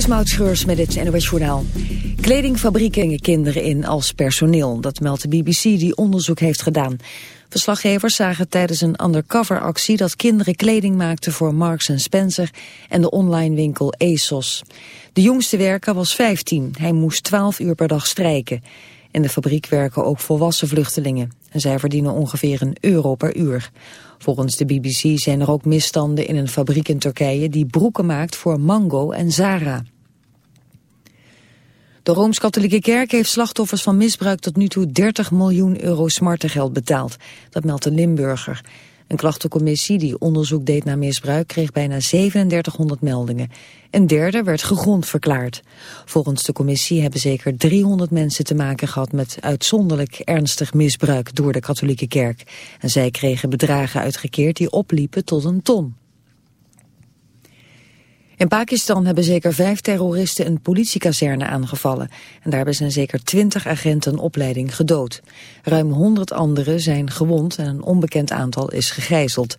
Is Maud met het NOS Journaal. Kledingfabrieken kinderen in als personeel. Dat meldt de BBC die onderzoek heeft gedaan. Verslaggevers zagen tijdens een undercover-actie... dat kinderen kleding maakten voor Marks Spencer... en de online winkel ASOS. De jongste werker was 15. Hij moest 12 uur per dag strijken. In de fabriek werken ook volwassen vluchtelingen. En zij verdienen ongeveer een euro per uur. Volgens de BBC zijn er ook misstanden in een fabriek in Turkije die broeken maakt voor Mango en Zara. De Rooms-Katholieke Kerk heeft slachtoffers van misbruik tot nu toe 30 miljoen euro smartengeld betaald. Dat meldt de Limburger. Een klachtencommissie die onderzoek deed naar misbruik kreeg bijna 3700 meldingen. Een derde werd gegrond verklaard. Volgens de commissie hebben zeker 300 mensen te maken gehad met uitzonderlijk ernstig misbruik door de katholieke kerk. En zij kregen bedragen uitgekeerd die opliepen tot een ton. In Pakistan hebben zeker vijf terroristen een politiekazerne aangevallen. En daarbij zijn zeker twintig agenten opleiding gedood. Ruim honderd anderen zijn gewond en een onbekend aantal is gegijzeld.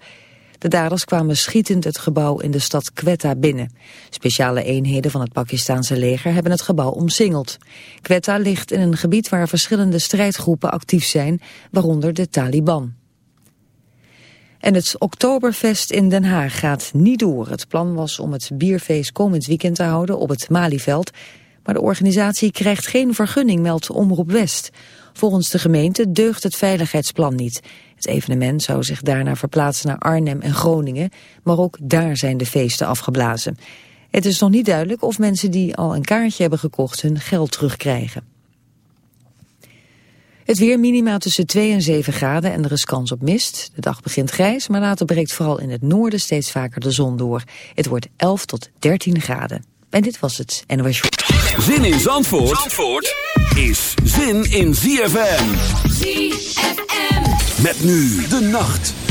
De daders kwamen schietend het gebouw in de stad Quetta binnen. Speciale eenheden van het Pakistanse leger hebben het gebouw omsingeld. Quetta ligt in een gebied waar verschillende strijdgroepen actief zijn, waaronder de Taliban. En het Oktoberfest in Den Haag gaat niet door. Het plan was om het bierfeest komend weekend te houden op het Malieveld. Maar de organisatie krijgt geen vergunning, meldt Omroep West. Volgens de gemeente deugt het veiligheidsplan niet. Het evenement zou zich daarna verplaatsen naar Arnhem en Groningen. Maar ook daar zijn de feesten afgeblazen. Het is nog niet duidelijk of mensen die al een kaartje hebben gekocht hun geld terugkrijgen. Het weer minimaal tussen 2 en 7 graden en er is kans op mist. De dag begint grijs, maar later breekt vooral in het noorden steeds vaker de zon door. Het wordt 11 tot 13 graden. En dit was het NOS Zin in Zandvoort, Zandvoort is zin in ZFM. ZFM. Met nu de nacht.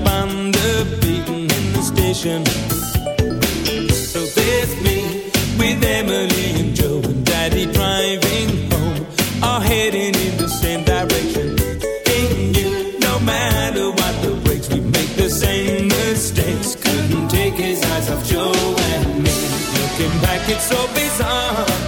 up on the beaten in the station. So there's me with Emily and Joe and Daddy driving home, all heading in the same direction. He knew no matter what the breaks, we make the same mistakes. Couldn't take his eyes off Joe and me. Looking back, it's so bizarre.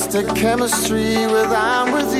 Mystic chemistry with I'm with you.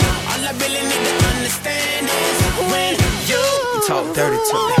Dirty to me.